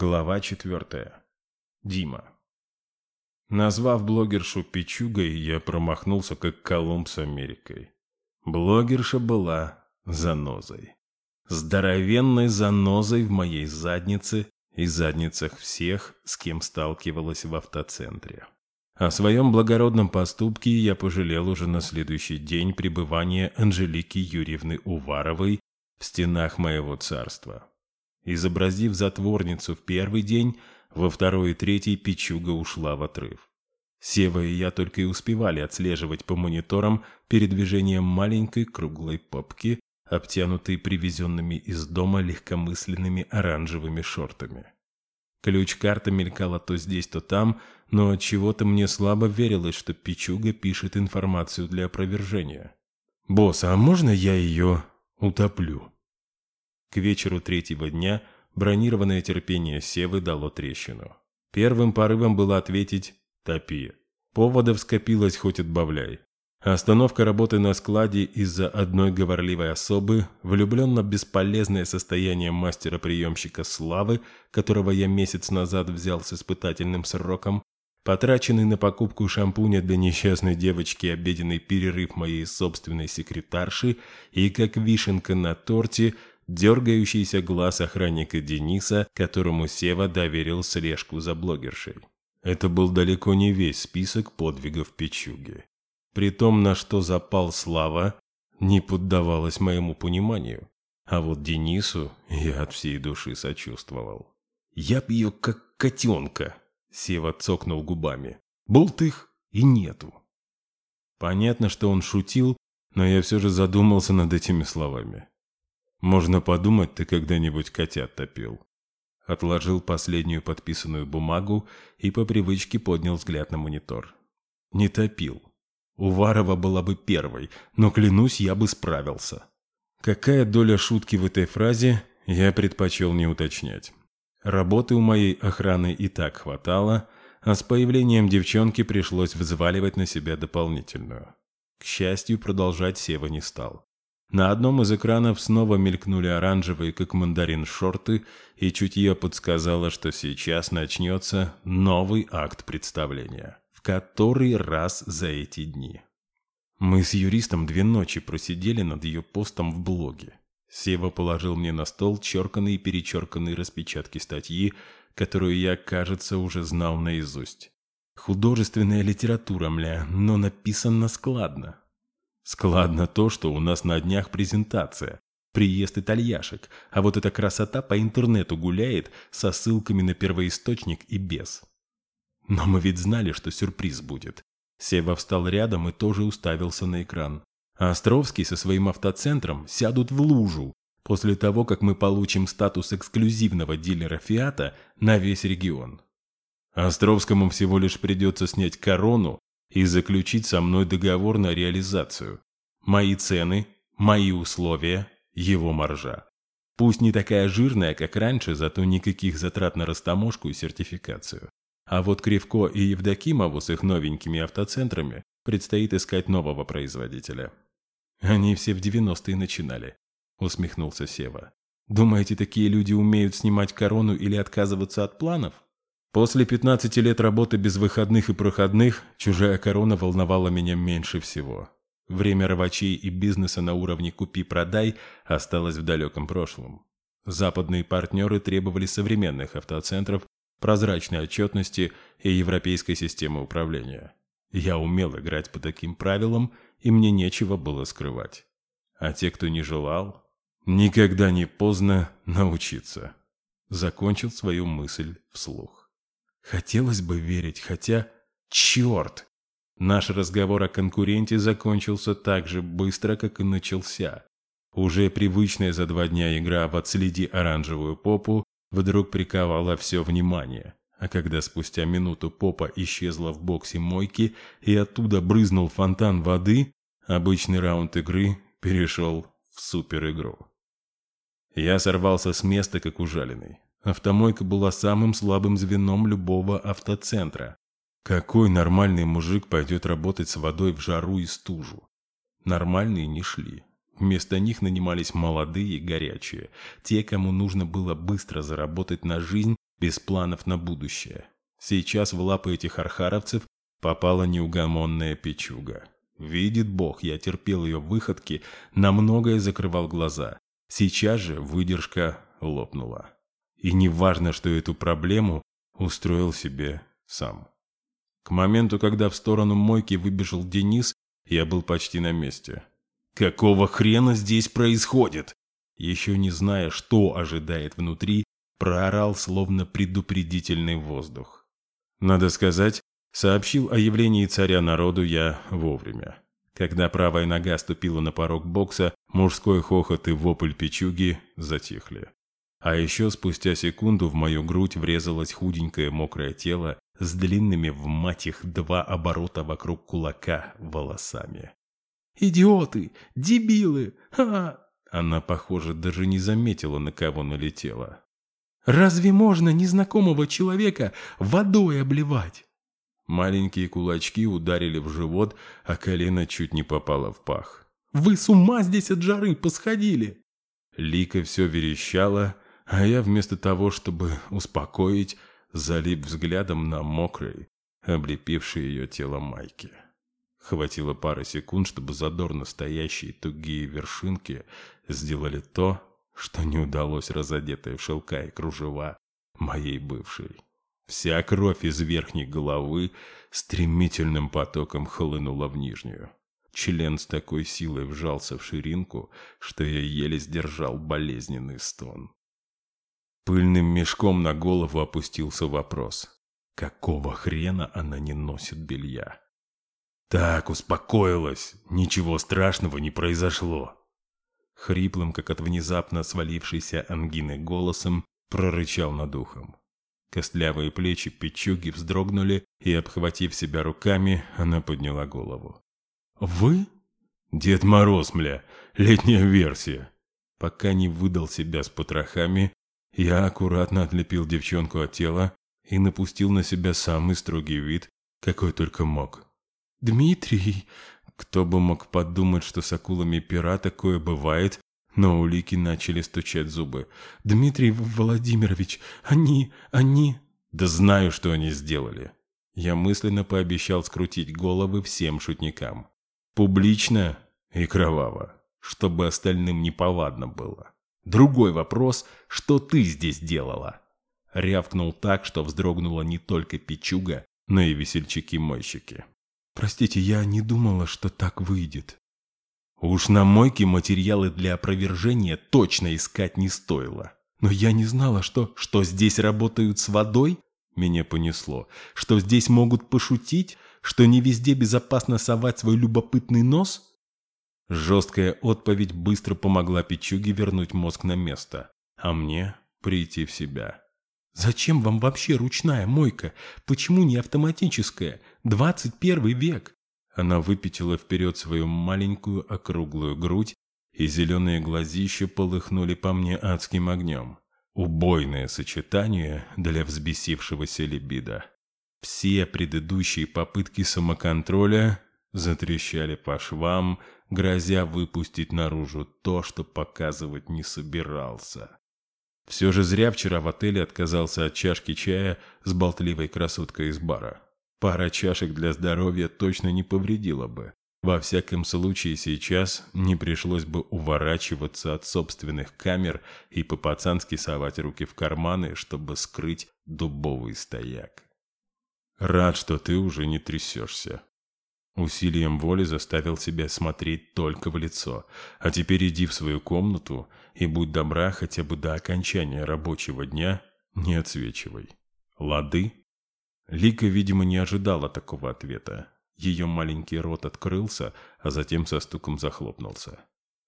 Глава четвертая. Дима. Назвав блогершу Пичугой, я промахнулся, как Колумб с Америкой. Блогерша была занозой. Здоровенной занозой в моей заднице и задницах всех, с кем сталкивалась в автоцентре. О своем благородном поступке я пожалел уже на следующий день пребывания Анжелики Юрьевны Уваровой в стенах моего царства. Изобразив затворницу в первый день, во второй и третий печуга ушла в отрыв. Сева и я только и успевали отслеживать по мониторам передвижение маленькой круглой попки, обтянутой привезенными из дома легкомысленными оранжевыми шортами. Ключ-карта мелькала то здесь, то там, но от чего-то мне слабо верилось, что Пичуга пишет информацию для опровержения. «Босс, а можно я ее утоплю?» К вечеру третьего дня бронированное терпение Севы дало трещину. Первым порывом было ответить «топи». Поводов скопилось хоть отбавляй. Остановка работы на складе из-за одной говорливой особы, влюбленно-бесполезное состояние мастера-приемщика Славы, которого я месяц назад взял с испытательным сроком, потраченный на покупку шампуня для несчастной девочки обеденный перерыв моей собственной секретарши и, как вишенка на торте, дергающийся глаз охранника Дениса, которому Сева доверил слежку за блогершей. Это был далеко не весь список подвигов Пичуги. При том, на что запал Слава, не поддавалось моему пониманию. А вот Денису я от всей души сочувствовал. «Я б ее как котенка!» Сева цокнул губами. «Болтых и нету!» Понятно, что он шутил, но я все же задумался над этими словами. Можно подумать, ты когда-нибудь котят топил. Отложил последнюю подписанную бумагу и по привычке поднял взгляд на монитор. Не топил. Уварова была бы первой, но, клянусь, я бы справился. Какая доля шутки в этой фразе, я предпочел не уточнять. Работы у моей охраны и так хватало, а с появлением девчонки пришлось взваливать на себя дополнительную. К счастью, продолжать Сева не стал. На одном из экранов снова мелькнули оранжевые, как мандарин, шорты, и чутье подсказало, что сейчас начнется новый акт представления. В который раз за эти дни. Мы с юристом две ночи просидели над ее постом в блоге. Сева положил мне на стол черканные и перечерканные распечатки статьи, которую я, кажется, уже знал наизусть. Художественная литература, мля, но написано складно. Складно то, что у нас на днях презентация. Приезд итальяшек, а вот эта красота по интернету гуляет со ссылками на первоисточник и без. Но мы ведь знали, что сюрприз будет. Сева встал рядом и тоже уставился на экран. А Островский со своим автоцентром сядут в лужу после того, как мы получим статус эксклюзивного дилера «Фиата» на весь регион. Островскому всего лишь придется снять корону и заключить со мной договор на реализацию. Мои цены, мои условия, его маржа. Пусть не такая жирная, как раньше, зато никаких затрат на растаможку и сертификацию. А вот Кривко и Евдокимову с их новенькими автоцентрами предстоит искать нового производителя. Они все в 90-е начинали, усмехнулся Сева. Думаете, такие люди умеют снимать корону или отказываться от планов? После 15 лет работы без выходных и проходных, чужая корона волновала меня меньше всего. Время рвачей и бизнеса на уровне «купи-продай» осталось в далеком прошлом. Западные партнеры требовали современных автоцентров, прозрачной отчетности и европейской системы управления. Я умел играть по таким правилам, и мне нечего было скрывать. А те, кто не желал, никогда не поздно научиться. Закончил свою мысль вслух. Хотелось бы верить, хотя... Черт! Наш разговор о конкуренте закончился так же быстро, как и начался. Уже привычная за два дня игра в «Отследи оранжевую попу» вдруг приковала все внимание. А когда спустя минуту попа исчезла в боксе мойки и оттуда брызнул фонтан воды, обычный раунд игры перешел в супер-игру. Я сорвался с места, как ужаленный. Автомойка была самым слабым звеном любого автоцентра. Какой нормальный мужик пойдет работать с водой в жару и стужу? Нормальные не шли. Вместо них нанимались молодые и горячие, те, кому нужно было быстро заработать на жизнь без планов на будущее. Сейчас в лапы этих архаровцев попала неугомонная печуга. Видит Бог, я терпел ее выходки, на многое закрывал глаза. Сейчас же выдержка лопнула. И не важно, что эту проблему устроил себе сам. К моменту, когда в сторону мойки выбежал Денис, я был почти на месте. «Какого хрена здесь происходит?» Еще не зная, что ожидает внутри, проорал словно предупредительный воздух. Надо сказать, сообщил о явлении царя народу я вовремя. Когда правая нога ступила на порог бокса, мужской хохот и вопль печуги затихли. А еще спустя секунду в мою грудь врезалось худенькое мокрое тело с длинными в мать их два оборота вокруг кулака волосами. «Идиоты! Дебилы! Ха!» Она, похоже, даже не заметила, на кого налетела. «Разве можно незнакомого человека водой обливать?» Маленькие кулачки ударили в живот, а колено чуть не попало в пах. «Вы с ума здесь от жары посходили!» Лика все верещала, а я вместо того, чтобы успокоить, залип взглядом на мокрый, облепивший ее тело майки. Хватило пары секунд, чтобы задорно стоящие тугие вершинки сделали то, что не удалось разодетой в шелка и кружева моей бывшей. Вся кровь из верхней головы стремительным потоком хлынула в нижнюю. Член с такой силой вжался в ширинку, что я еле сдержал болезненный стон. Пыльным мешком на голову опустился вопрос. Какого хрена она не носит белья? Так, успокоилась. Ничего страшного не произошло. Хриплым, как от внезапно свалившейся ангины голосом, прорычал над ухом. Костлявые плечи Пичуги вздрогнули, и, обхватив себя руками, она подняла голову. «Вы?» «Дед Мороз, мля, летняя версия». Пока не выдал себя с потрохами, я аккуратно отлепил девчонку от тела и напустил на себя самый строгий вид, какой только мог. «Дмитрий...» Кто бы мог подумать, что с акулами пера такое бывает, но улики начали стучать зубы. «Дмитрий Владимирович, они... они...» «Да знаю, что они сделали». Я мысленно пообещал скрутить головы всем шутникам. Публично и кроваво, чтобы остальным неповадно было. Другой вопрос, что ты здесь делала? Рявкнул так, что вздрогнула не только печуга, но и весельчаки-мойщики. Простите, я не думала, что так выйдет. Уж на мойке материалы для опровержения точно искать не стоило. Но я не знала, что... Что здесь работают с водой? Меня понесло. Что здесь могут пошутить? Что не везде безопасно совать свой любопытный нос? Жесткая отповедь быстро помогла Пичуге вернуть мозг на место, а мне прийти в себя. «Зачем вам вообще ручная мойка? Почему не автоматическая? 21 век!» Она выпятила вперед свою маленькую округлую грудь, и зеленые глазища полыхнули по мне адским огнем. Убойное сочетание для взбесившегося либидо. Все предыдущие попытки самоконтроля затрещали по швам, грозя выпустить наружу то, что показывать не собирался. Все же зря вчера в отеле отказался от чашки чая с болтливой красоткой из бара. Пара чашек для здоровья точно не повредила бы. Во всяком случае сейчас не пришлось бы уворачиваться от собственных камер и по-пацански совать руки в карманы, чтобы скрыть дубовый стояк. «Рад, что ты уже не трясешься», Усилием воли заставил себя смотреть только в лицо. А теперь иди в свою комнату и будь добра хотя бы до окончания рабочего дня не отсвечивай. Лады? Лика, видимо, не ожидала такого ответа. Ее маленький рот открылся, а затем со стуком захлопнулся.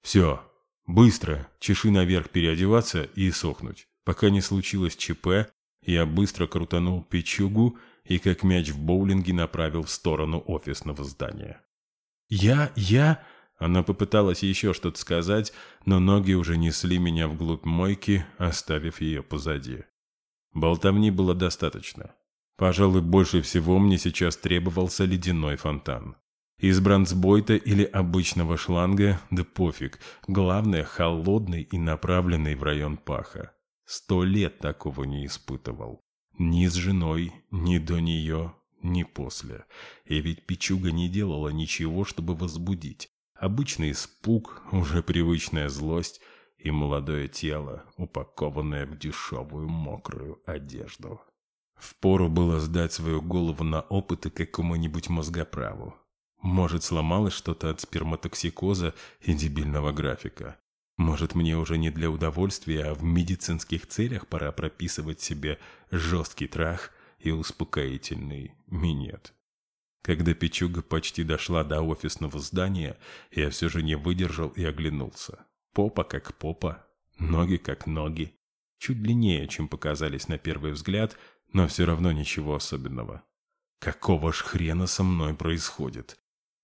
«Все, быстро, чеши наверх переодеваться и сохнуть. Пока не случилось ЧП, я быстро крутанул печугу и как мяч в боулинге направил в сторону офисного здания. «Я... я...» Она попыталась еще что-то сказать, но ноги уже несли меня вглубь мойки, оставив ее позади. Болтовни было достаточно. Пожалуй, больше всего мне сейчас требовался ледяной фонтан. Из бронзбойта или обычного шланга, да пофиг, главное, холодный и направленный в район паха. Сто лет такого не испытывал. Ни с женой, ни до нее, ни после. И ведь Пичуга не делала ничего, чтобы возбудить. Обычный испуг, уже привычная злость и молодое тело, упакованное в дешевую мокрую одежду. Впору было сдать свою голову на опыты какому-нибудь мозгоправу. Может, сломалось что-то от сперматоксикоза и дебильного графика. Может, мне уже не для удовольствия, а в медицинских целях пора прописывать себе жесткий трах и успокоительный минет. Когда печуга почти дошла до офисного здания, я все же не выдержал и оглянулся. Попа как попа, ноги как ноги. Чуть длиннее, чем показались на первый взгляд, но все равно ничего особенного. Какого ж хрена со мной происходит?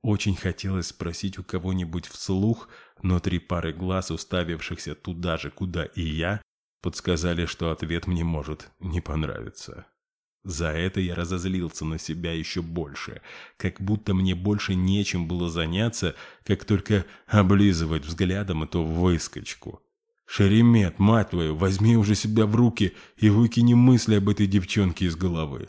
Очень хотелось спросить у кого-нибудь вслух, но три пары глаз, уставившихся туда же, куда и я, подсказали, что ответ мне может не понравиться. За это я разозлился на себя еще больше, как будто мне больше нечем было заняться, как только облизывать взглядом эту выскочку. «Шеремет, мать твою, возьми уже себя в руки и выкини мысли об этой девчонке из головы.